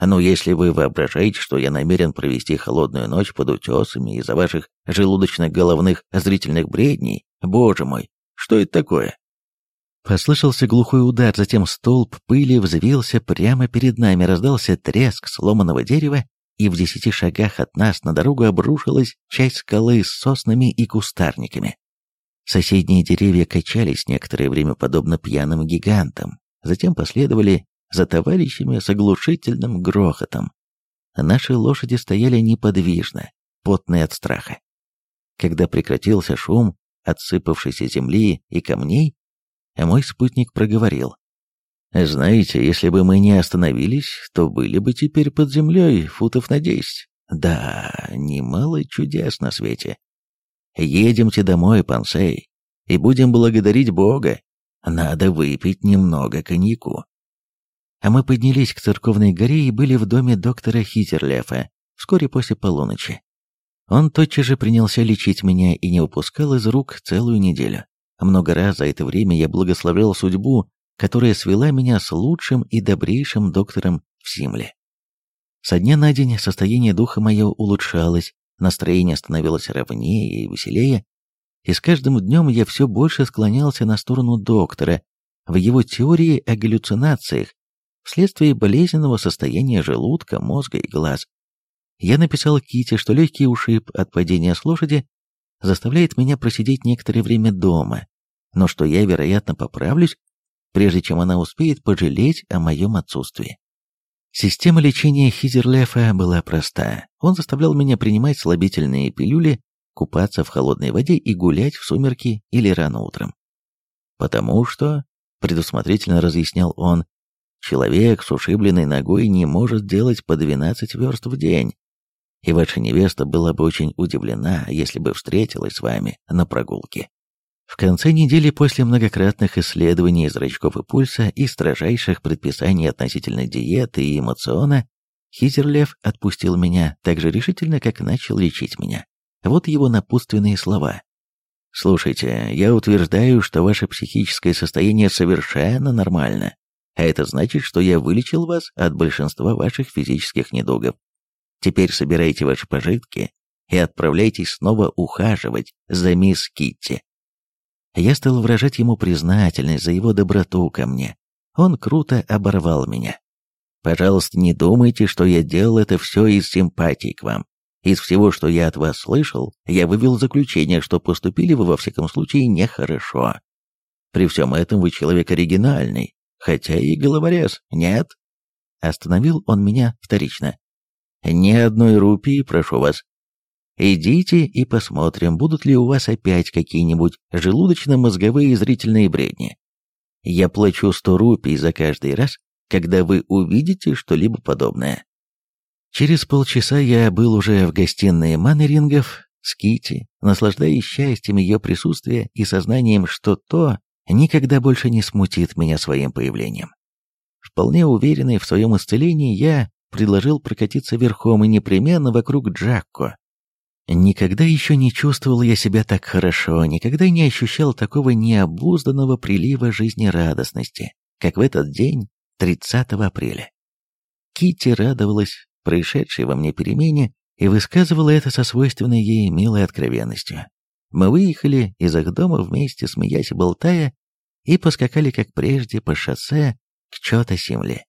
Но если вы воображаете, что я намерен провести холодную ночь под утесами из-за ваших желудочно-головных зрительных бредней, боже мой, что это такое? Послышался глухой удар, затем столб пыли взвился прямо перед нами, раздался треск сломанного дерева, и в десяти шагах от нас на дорогу обрушилась часть скалы с соснами и кустарниками. Соседние деревья качались некоторое время подобно пьяным гигантам, затем последовали за товарищами с оглушительным грохотом. Наши лошади стояли неподвижно, потные от страха. Когда прекратился шум отсыпавшейся земли и камней, мой спутник проговорил. «Знаете, если бы мы не остановились, то были бы теперь под землей футов на десять. Да, немало чудес на свете. Едемте домой, Пансей, и будем благодарить Бога. Надо выпить немного коньяку а мы поднялись к церковной горе и были в доме доктора Хизерлефа вскоре после полуночи. Он тотчас же принялся лечить меня и не упускал из рук целую неделю. Много раз за это время я благословлял судьбу, которая свела меня с лучшим и добрейшим доктором в Симле. Со дня на день состояние духа мое улучшалось, настроение становилось ровнее и веселее, и с каждым днем я все больше склонялся на сторону доктора в его теории о галлюцинациях вследствие болезненного состояния желудка, мозга и глаз. Я написал Ките, что легкий ушиб от падения с лошади заставляет меня просидеть некоторое время дома, но что я, вероятно, поправлюсь прежде чем она успеет пожалеть о моем отсутствии. Система лечения Хизерлефа была проста. Он заставлял меня принимать слабительные пилюли, купаться в холодной воде и гулять в сумерки или рано утром. Потому что, предусмотрительно разъяснял он, человек с ушибленной ногой не может делать по 12 верст в день, и ваша невеста была бы очень удивлена, если бы встретилась с вами на прогулке. В конце недели после многократных исследований зрачков и пульса и строжайших предписаний относительно диеты и эмоциона, Хизерлев отпустил меня так же решительно, как начал лечить меня. Вот его напутственные слова. «Слушайте, я утверждаю, что ваше психическое состояние совершенно нормально, а это значит, что я вылечил вас от большинства ваших физических недугов. Теперь собирайте ваши пожитки и отправляйтесь снова ухаживать за мисс Китти. Я стал выражать ему признательность за его доброту ко мне. Он круто оборвал меня. «Пожалуйста, не думайте, что я делал это все из симпатии к вам. Из всего, что я от вас слышал, я вывел заключение, что поступили вы во всяком случае нехорошо. При всем этом вы человек оригинальный, хотя и головорез, нет?» Остановил он меня вторично. «Ни одной рупии, прошу вас. Идите и посмотрим, будут ли у вас опять какие-нибудь желудочно-мозговые зрительные бредни. Я плачу сто рупий за каждый раз, когда вы увидите что-либо подобное. Через полчаса я был уже в гостиной Маннерингов с Кити, наслаждаясь счастьем ее присутствия и сознанием, что то никогда больше не смутит меня своим появлением. Вполне уверенный в своем исцелении, я предложил прокатиться верхом и непременно вокруг Джакко, Никогда еще не чувствовал я себя так хорошо, никогда не ощущал такого необузданного прилива жизнерадостности, как в этот день, 30 апреля. Кити радовалась происшедшей во мне перемене и высказывала это со свойственной ей милой откровенностью. Мы выехали из их дома вместе, смеясь и болтая, и поскакали, как прежде, по шоссе к Чота-Симле.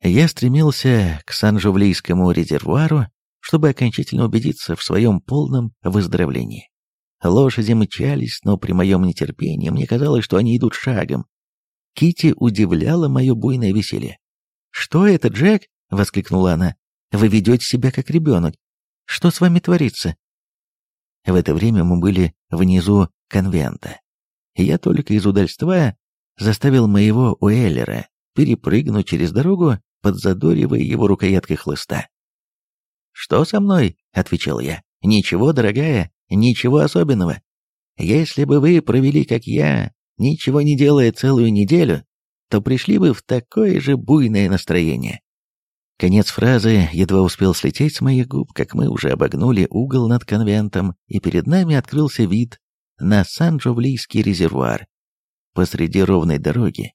Я стремился к Сан-Жувлийскому резервуару, чтобы окончательно убедиться в своем полном выздоровлении. Лошади мчались, но при моем нетерпении мне казалось, что они идут шагом. Кити удивляла мое буйное веселье. «Что это, Джек?» — воскликнула она. «Вы ведете себя как ребенок. Что с вами творится?» В это время мы были внизу конвента. Я только из удальства заставил моего Уэллера перепрыгнуть через дорогу, подзадоривая его рукояткой хлыста. «Что со мной?» — отвечал я. «Ничего, дорогая, ничего особенного. Если бы вы провели, как я, ничего не делая целую неделю, то пришли бы в такое же буйное настроение». Конец фразы едва успел слететь с моих губ, как мы уже обогнули угол над конвентом, и перед нами открылся вид на Сан-Джовлийский резервуар. Посреди ровной дороги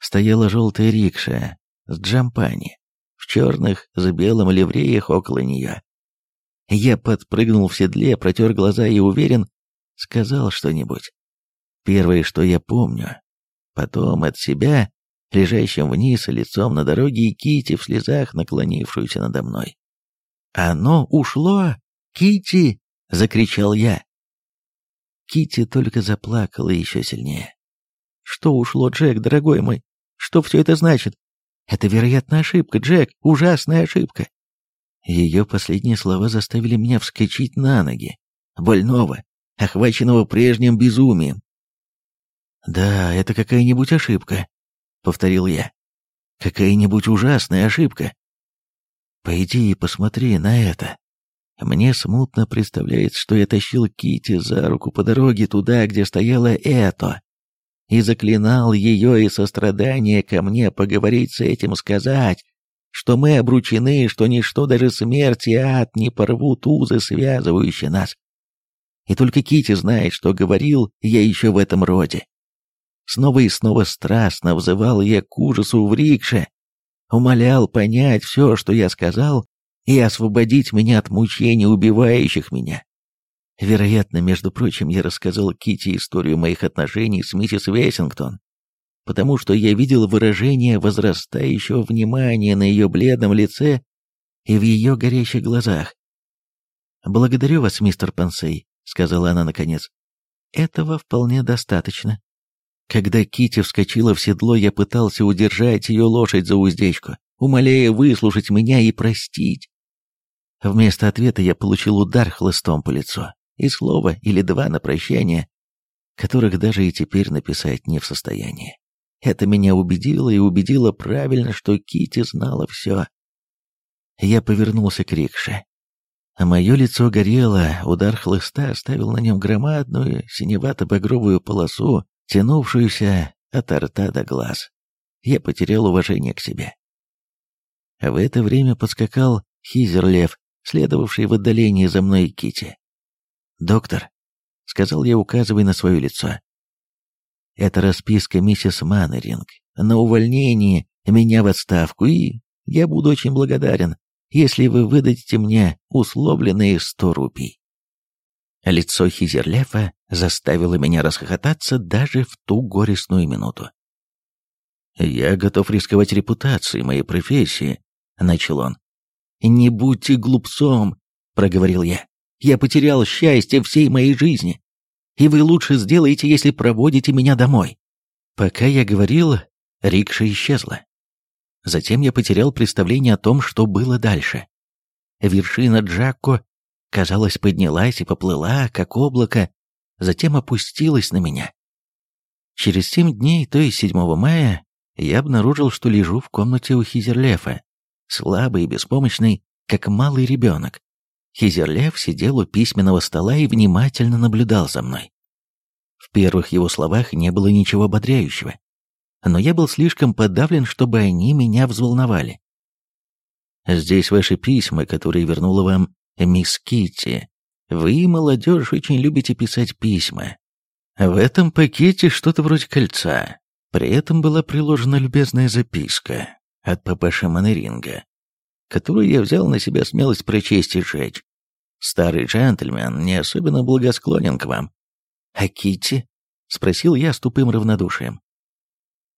стояла желтая рикша с джампани, черных с белым ливреях около нее. Я подпрыгнул в седле, протер глаза и уверен, сказал что-нибудь. Первое, что я помню. Потом от себя, лежащим вниз лицом на дороге, и Кити в слезах, наклонившуюся надо мной. «Оно ушло! Кити! закричал я. Кити только заплакала еще сильнее. «Что ушло, Джек, дорогой мой? Что все это значит? Это, вероятно, ошибка, Джек, ужасная ошибка. Ее последние слова заставили меня вскочить на ноги, больного, охваченного прежним безумием. «Да, это какая-нибудь ошибка», — повторил я. «Какая-нибудь ужасная ошибка. Пойди и посмотри на это». Мне смутно представляется, что я тащил Кити за руку по дороге туда, где стояло это и заклинал ее и сострадание ко мне поговорить с этим, сказать, что мы обручены, что ничто, даже смерть и ад не порвут узы, связывающие нас. И только Кити знает, что говорил я еще в этом роде. Снова и снова страстно взывал я к ужасу в рикше, умолял понять все, что я сказал, и освободить меня от мучений, убивающих меня. Вероятно, между прочим, я рассказал Кити историю моих отношений с миссис Вессингтон, потому что я видел выражение возрастающего внимания на ее бледном лице и в ее горящих глазах. «Благодарю вас, мистер Пансей», — сказала она наконец. «Этого вполне достаточно. Когда Кити вскочила в седло, я пытался удержать ее лошадь за уздечку, умоляя выслушать меня и простить. Вместо ответа я получил удар хлыстом по лицу и слово или два на прощание, которых даже и теперь написать не в состоянии. Это меня убедило и убедило правильно, что Кити знала все. Я повернулся к Рикше. Мое лицо горело, удар хлыста оставил на нем громадную синевато-багровую полосу, тянувшуюся от рта до глаз. Я потерял уважение к себе. В это время подскакал Хизерлев, следовавший в отдалении за мной Кити. «Доктор», — сказал я, указывая на свое лицо, — «это расписка миссис Маннеринг на увольнение меня в отставку, и я буду очень благодарен, если вы выдадите мне условленные сто рупий». Лицо Хизерлефа заставило меня расхохотаться даже в ту горестную минуту. «Я готов рисковать репутацией моей профессии», — начал он. «Не будьте глупцом», — проговорил я. «Я потерял счастье всей моей жизни, и вы лучше сделаете, если проводите меня домой». Пока я говорил, рикша исчезла. Затем я потерял представление о том, что было дальше. Вершина Джакко, казалось, поднялась и поплыла, как облако, затем опустилась на меня. Через семь дней, то есть 7 мая, я обнаружил, что лежу в комнате у Хизерлефа, слабый и беспомощный, как малый ребенок. Хизерлев сидел у письменного стола и внимательно наблюдал за мной. В первых его словах не было ничего ободряющего, но я был слишком подавлен, чтобы они меня взволновали. «Здесь ваши письма, которые вернула вам мисс Китти. Вы, молодежь, очень любите писать письма. В этом пакете что-то вроде кольца. При этом была приложена любезная записка от папаши Манеринга, которую я взял на себя смелость прочесть и сжечь. Старый джентльмен не особенно благосклонен к вам. А Китти? спросил я с тупым равнодушием.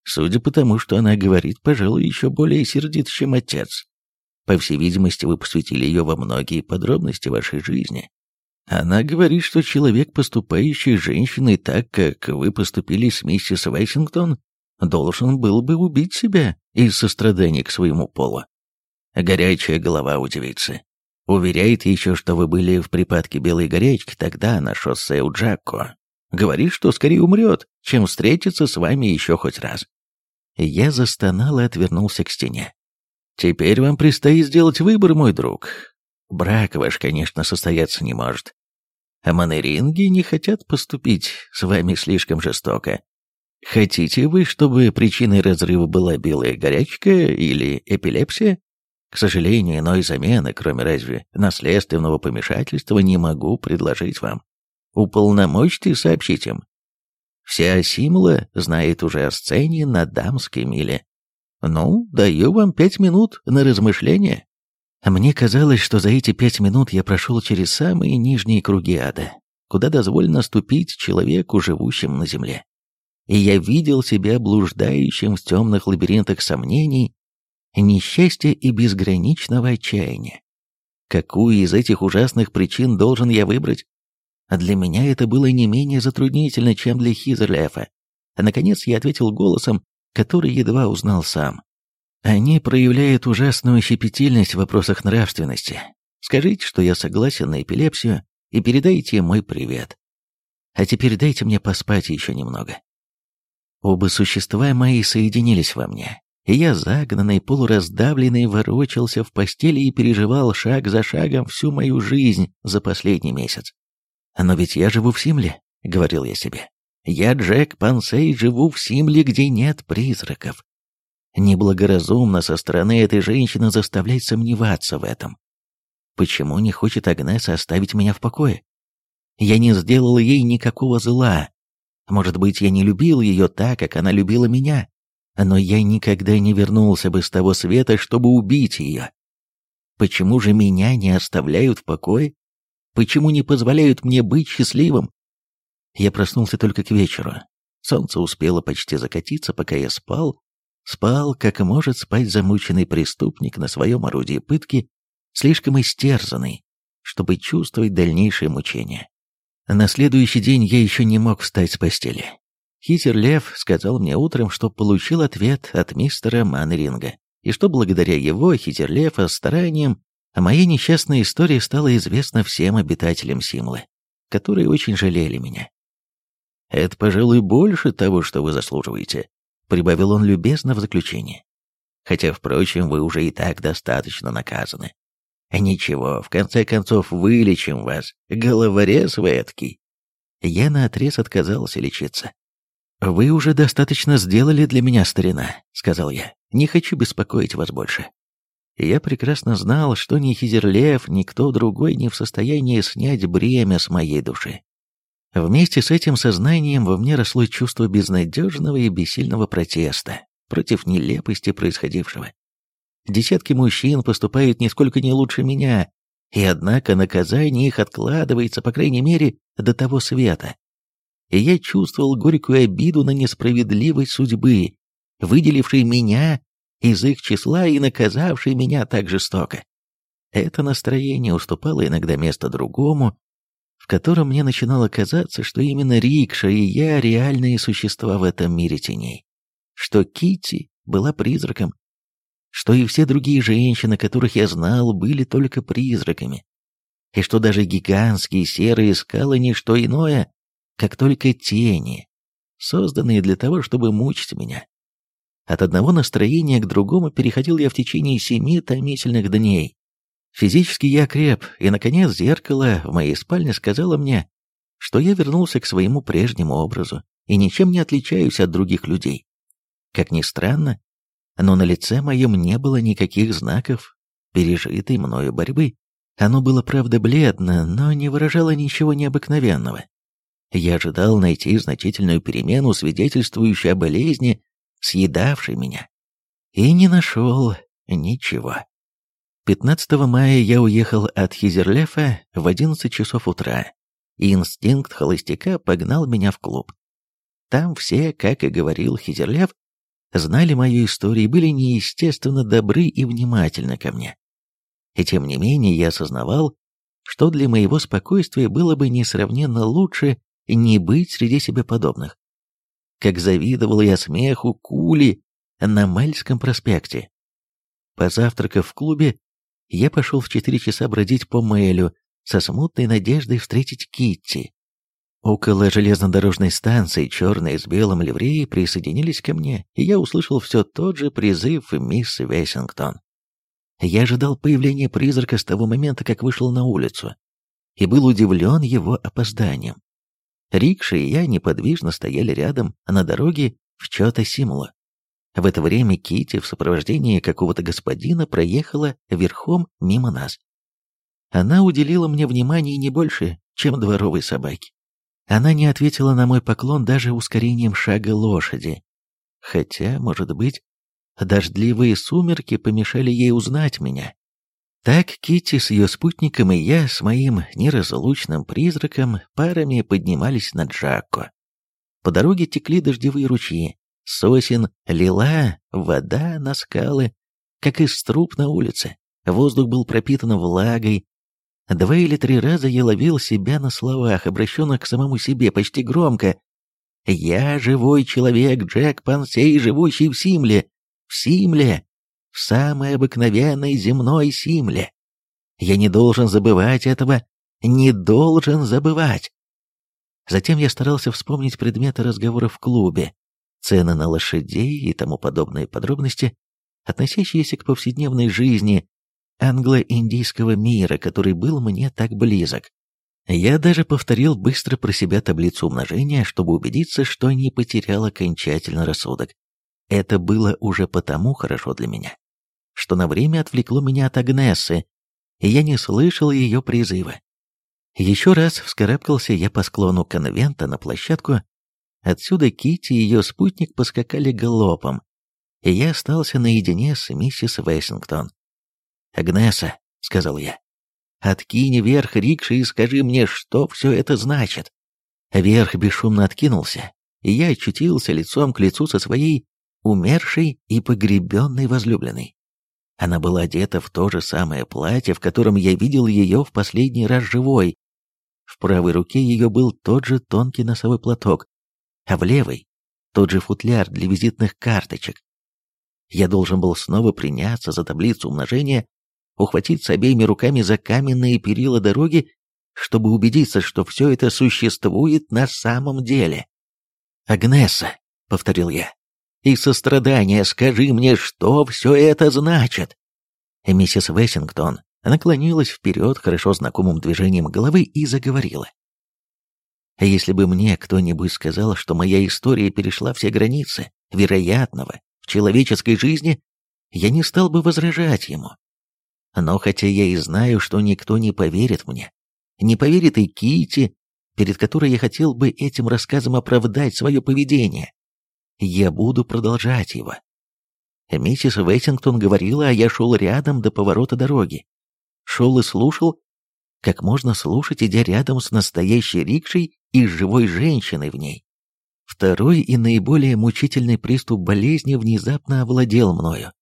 Судя по тому, что она говорит, пожалуй, еще более сердит, чем отец. По всей видимости, вы посвятили ее во многие подробности вашей жизни. Она говорит, что человек, поступающий с женщиной так, как вы поступили с миссис Вейсингтон, должен был бы убить себя из сострадания к своему полу. Горячая голова у девицы. Уверяет еще, что вы были в припадке белой горячки тогда на шоссе у Джакко. Говорит, что скорее умрет, чем встретиться с вами еще хоть раз. Я застонал и отвернулся к стене. Теперь вам предстоит сделать выбор, мой друг. Брак ваш, конечно, состояться не может. А манеринги не хотят поступить с вами слишком жестоко. Хотите вы, чтобы причиной разрыва была белая горячка или эпилепсия? К сожалению, иной замены, кроме разве наследственного помешательства, не могу предложить вам. Уполномочьте сообщить им. Вся Симла знает уже о сцене на дамской миле. Ну, даю вам пять минут на размышление. Мне казалось, что за эти пять минут я прошел через самые нижние круги ада, куда дозволено ступить человеку, живущим на земле и я видел себя блуждающим в темных лабиринтах сомнений, несчастья и безграничного отчаяния. Какую из этих ужасных причин должен я выбрать? А для меня это было не менее затруднительно, чем для Хизерлефа. А наконец я ответил голосом, который едва узнал сам. Они проявляют ужасную щепетильность в вопросах нравственности. Скажите, что я согласен на эпилепсию, и передайте мой привет. А теперь дайте мне поспать еще немного. Оба существа мои соединились во мне, и я загнанный, полураздавленный, ворочался в постели и переживал шаг за шагом всю мою жизнь за последний месяц. «Но ведь я живу в Симле», — говорил я себе. «Я, Джек Пансей, живу в Симле, где нет призраков». Неблагоразумно со стороны этой женщины заставлять сомневаться в этом. Почему не хочет Агнеса оставить меня в покое? Я не сделал ей никакого зла, Может быть, я не любил ее так, как она любила меня, но я никогда не вернулся бы с того света, чтобы убить ее. Почему же меня не оставляют в покое? Почему не позволяют мне быть счастливым? Я проснулся только к вечеру. Солнце успело почти закатиться, пока я спал. Спал, как может спать замученный преступник на своем орудии пытки, слишком истерзанный, чтобы чувствовать дальнейшее мучение. На следующий день я еще не мог встать с постели. Хитер Лев сказал мне утром, что получил ответ от мистера Маннеринга, и что благодаря его, Хитер Лефа, стараниям, моя несчастная история стала известна всем обитателям Симлы, которые очень жалели меня. «Это, пожалуй, больше того, что вы заслуживаете», — прибавил он любезно в заключение. «Хотя, впрочем, вы уже и так достаточно наказаны. Ничего, в конце концов, вылечим вас, головорез вы эткий. Я наотрез отказался лечиться. «Вы уже достаточно сделали для меня, старина», — сказал я. «Не хочу беспокоить вас больше». Я прекрасно знал, что ни Хизерлев, ни кто другой не в состоянии снять бремя с моей души. Вместе с этим сознанием во мне росло чувство безнадежного и бессильного протеста против нелепости происходившего. Десятки мужчин поступают нисколько не лучше меня, и однако наказание их откладывается, по крайней мере, до того света. И я чувствовал горькую обиду на несправедливость судьбы, выделившей меня из их числа и наказавшей меня так жестоко. Это настроение уступало иногда место другому, в котором мне начинало казаться, что именно Рикша и я реальные существа в этом мире теней, что Кити была призраком, что и все другие женщины, которых я знал, были только призраками, и что даже гигантские серые скалы не что иное, как только тени, созданные для того, чтобы мучить меня. От одного настроения к другому переходил я в течение семи томительных дней. Физически я креп, и, наконец, зеркало в моей спальне сказало мне, что я вернулся к своему прежнему образу и ничем не отличаюсь от других людей. Как ни странно, но на лице моем не было никаких знаков пережитой мною борьбы. Оно было, правда, бледно, но не выражало ничего необыкновенного. Я ожидал найти значительную перемену, свидетельствующую о болезни, съедавшей меня. И не нашел ничего. 15 мая я уехал от Хизерлефа в 11 часов утра, и инстинкт холостяка погнал меня в клуб. Там все, как и говорил Хизерлев, знали мою историю и были неестественно добры и внимательны ко мне. И тем не менее я осознавал, что для моего спокойствия было бы несравненно лучше не быть среди себе подобных. Как завидовал я смеху Кули на Мальском проспекте. Позавтракав в клубе, я пошел в четыре часа бродить по Мэлю со смутной надеждой встретить Китти. Около железнодорожной станции черные с белым ливреей присоединились ко мне, и я услышал все тот же призыв мисс Вессингтон. Я ожидал появления призрака с того момента, как вышел на улицу, и был удивлен его опозданием. Рикша и я неподвижно стояли рядом на дороге в Чота-Симло. В это время Кити в сопровождении какого-то господина проехала верхом мимо нас. Она уделила мне внимание не больше, чем дворовой собаке. Она не ответила на мой поклон даже ускорением шага лошади. Хотя, может быть, дождливые сумерки помешали ей узнать меня. Так Кити с ее спутником и я с моим неразлучным призраком парами поднимались на Джакко. По дороге текли дождевые ручьи, сосен лила вода на скалы, как из труб на улице. Воздух был пропитан влагой, Два или три раза я ловил себя на словах, обращенных к самому себе почти громко. «Я живой человек, Джек Пансей, живущий в Симле, в Симле, в самой обыкновенной земной Симле. Я не должен забывать этого, не должен забывать». Затем я старался вспомнить предметы разговора в клубе, цены на лошадей и тому подобные подробности, относящиеся к повседневной жизни англо-индийского мира, который был мне так близок. Я даже повторил быстро про себя таблицу умножения, чтобы убедиться, что не потерял окончательно рассудок. Это было уже потому хорошо для меня, что на время отвлекло меня от Агнессы, и я не слышал ее призыва. Еще раз вскарабкался я по склону конвента на площадку, Отсюда Кити и ее спутник поскакали галопом, и я остался наедине с миссис Вессингтон. «Агнеса», — сказал я, — «откинь вверх рикши и скажи мне, что все это значит». Верх бесшумно откинулся, и я очутился лицом к лицу со своей умершей и погребенной возлюбленной. Она была одета в то же самое платье, в котором я видел ее в последний раз живой. В правой руке ее был тот же тонкий носовой платок, а в левой — тот же футляр для визитных карточек. Я должен был снова приняться за таблицу умножения, ухватиться обеими руками за каменные перила дороги, чтобы убедиться, что все это существует на самом деле. «Агнеса», — повторил я, и сострадания, скажи мне, что все это значит?» Миссис Вессингтон наклонилась вперед хорошо знакомым движением головы и заговорила. «Если бы мне кто-нибудь сказал, что моя история перешла все границы вероятного в человеческой жизни, я не стал бы возражать ему. Но хотя я и знаю, что никто не поверит мне, не поверит и Кити, перед которой я хотел бы этим рассказом оправдать свое поведение, я буду продолжать его. Миссис Вейтингтон говорила, а я шел рядом до поворота дороги. Шел и слушал, как можно слушать, идя рядом с настоящей рикшей и живой женщиной в ней. Второй и наиболее мучительный приступ болезни внезапно овладел мною.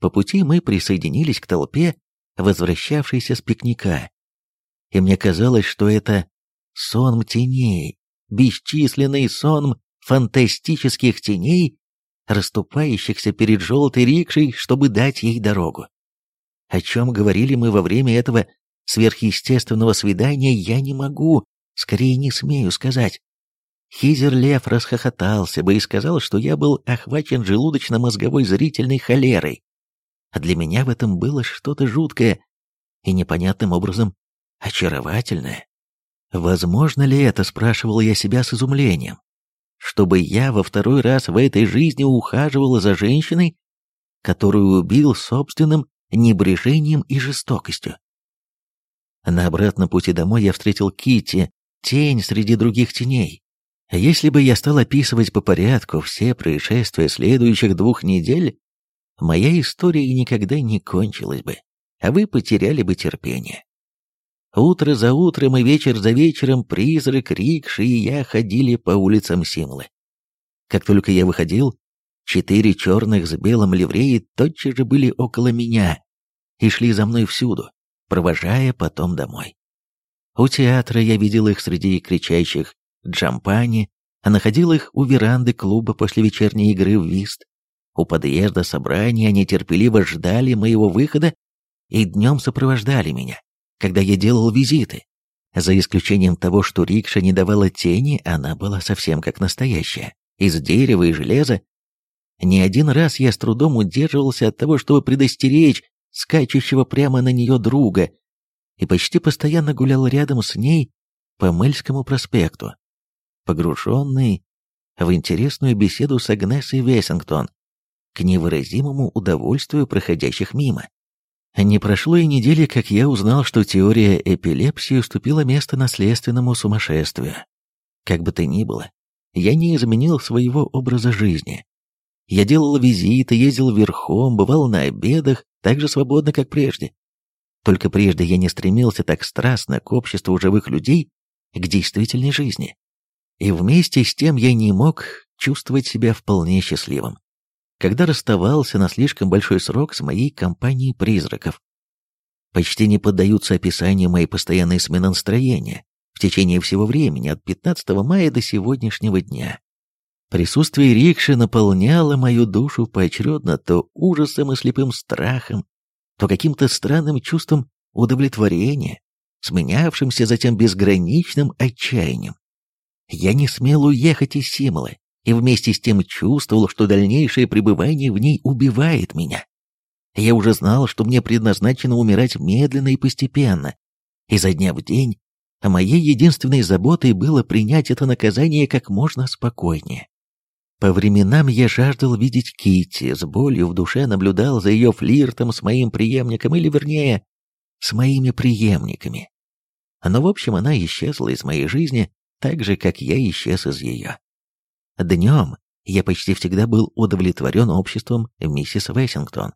По пути мы присоединились к толпе, возвращавшейся с пикника. И мне казалось, что это сон теней, бесчисленный сон фантастических теней, расступающихся перед желтой рикшей, чтобы дать ей дорогу. О чем говорили мы во время этого сверхъестественного свидания, я не могу, скорее не смею сказать. Хизер Лев расхохотался бы и сказал, что я был охвачен желудочно-мозговой зрительной холерой. А для меня в этом было что-то жуткое и непонятным образом очаровательное. Возможно ли это, спрашивал я себя с изумлением чтобы я во второй раз в этой жизни ухаживал за женщиной, которую убил собственным небрежением и жестокостью. На обратном пути домой я встретил Кити, тень среди других теней. Если бы я стал описывать по порядку все происшествия следующих двух недель, моя история никогда не кончилась бы, а вы потеряли бы терпение. Утро за утром и вечер за вечером призрак, Рикши и я ходили по улицам Симлы. Как только я выходил, четыре черных с белым ливреи тотчас же были около меня и шли за мной всюду, провожая потом домой. У театра я видел их среди кричащих джампани, а находил их у веранды клуба после вечерней игры в вист. У подъезда собрания они терпеливо ждали моего выхода и днем сопровождали меня когда я делал визиты. За исключением того, что рикша не давала тени, она была совсем как настоящая, из дерева и железа. Не один раз я с трудом удерживался от того, чтобы предостеречь скачущего прямо на нее друга, и почти постоянно гулял рядом с ней по Мельскому проспекту, погруженный в интересную беседу с Агнесой Вессингтон, к невыразимому удовольствию проходящих мимо. Не прошло и недели, как я узнал, что теория эпилепсии уступила место наследственному сумасшествию. Как бы то ни было, я не изменил своего образа жизни. Я делал визиты, ездил верхом, бывал на обедах, так же свободно, как прежде. Только прежде я не стремился так страстно к обществу живых людей, к действительной жизни. И вместе с тем я не мог чувствовать себя вполне счастливым когда расставался на слишком большой срок с моей компанией призраков. Почти не поддаются описанию мои постоянные смены настроения в течение всего времени, от 15 мая до сегодняшнего дня. Присутствие рикши наполняло мою душу поочередно то ужасом и слепым страхом, то каким-то странным чувством удовлетворения, сменявшимся затем безграничным отчаянием. Я не смел уехать из Симлы, и вместе с тем чувствовал, что дальнейшее пребывание в ней убивает меня. Я уже знал, что мне предназначено умирать медленно и постепенно, и за дня в день а моей единственной заботой было принять это наказание как можно спокойнее. По временам я жаждал видеть Кити, с болью в душе наблюдал за ее флиртом с моим преемником, или вернее, с моими преемниками. Но в общем она исчезла из моей жизни, так же, как я исчез из ее. Днем я почти всегда был удовлетворен обществом миссис Вессингтон.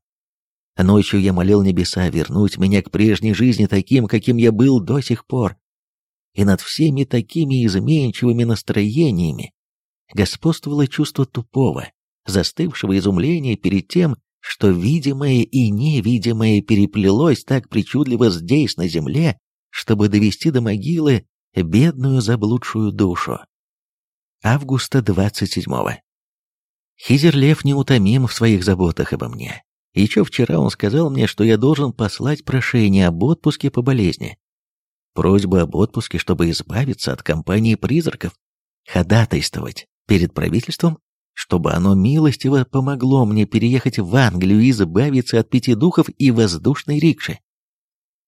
Ночью я молил небеса вернуть меня к прежней жизни таким, каким я был до сих пор. И над всеми такими изменчивыми настроениями господствовало чувство тупого, застывшего изумления перед тем, что видимое и невидимое переплелось так причудливо здесь, на земле, чтобы довести до могилы бедную заблудшую душу. Августа 27-го. Хизерлев неутомим в своих заботах обо мне. Еще вчера он сказал мне, что я должен послать прошение об отпуске по болезни. Просьбу об отпуске, чтобы избавиться от компании призраков, ходатайствовать перед правительством, чтобы оно милостиво помогло мне переехать в Англию и избавиться от пяти духов и воздушной рикши.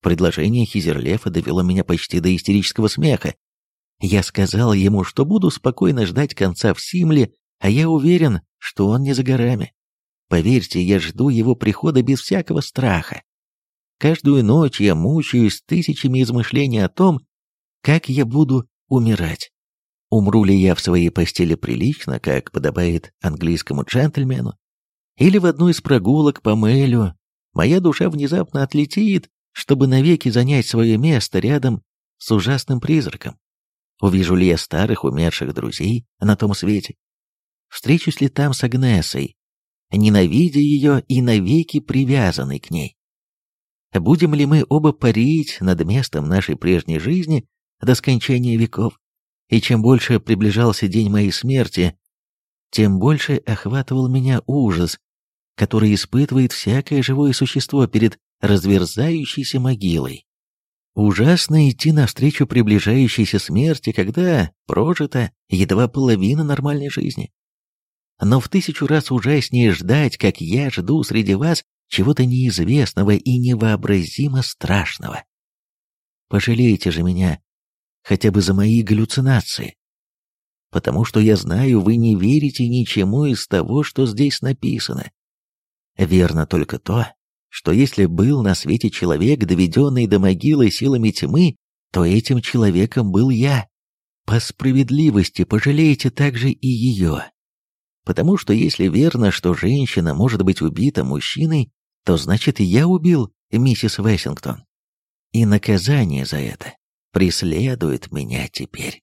Предложение Хизерлефа довело меня почти до истерического смеха. Я сказал ему, что буду спокойно ждать конца в Симле, а я уверен, что он не за горами. Поверьте, я жду его прихода без всякого страха. Каждую ночь я мучаюсь тысячами измышлений о том, как я буду умирать. Умру ли я в своей постели прилично, как подобает английскому джентльмену, или в одну из прогулок по Мэлю моя душа внезапно отлетит, чтобы навеки занять свое место рядом с ужасным призраком. Увижу ли я старых умерших друзей на том свете? Встречусь ли там с Агнесой, ненавидя ее и навеки привязанный к ней. Будем ли мы оба парить над местом нашей прежней жизни до скончания веков? И чем больше приближался день моей смерти, тем больше охватывал меня ужас, который испытывает всякое живое существо перед разверзающейся могилой. Ужасно идти навстречу приближающейся смерти, когда прожита едва половина нормальной жизни но в тысячу раз ужаснее ждать, как я жду среди вас чего-то неизвестного и невообразимо страшного. Пожалейте же меня хотя бы за мои галлюцинации, потому что я знаю, вы не верите ничему из того, что здесь написано. Верно только то, что если был на свете человек, доведенный до могилы силами тьмы, то этим человеком был я. По справедливости пожалейте также и ее, Потому что если верно, что женщина может быть убита мужчиной, то значит я убил миссис Вессингтон. И наказание за это преследует меня теперь.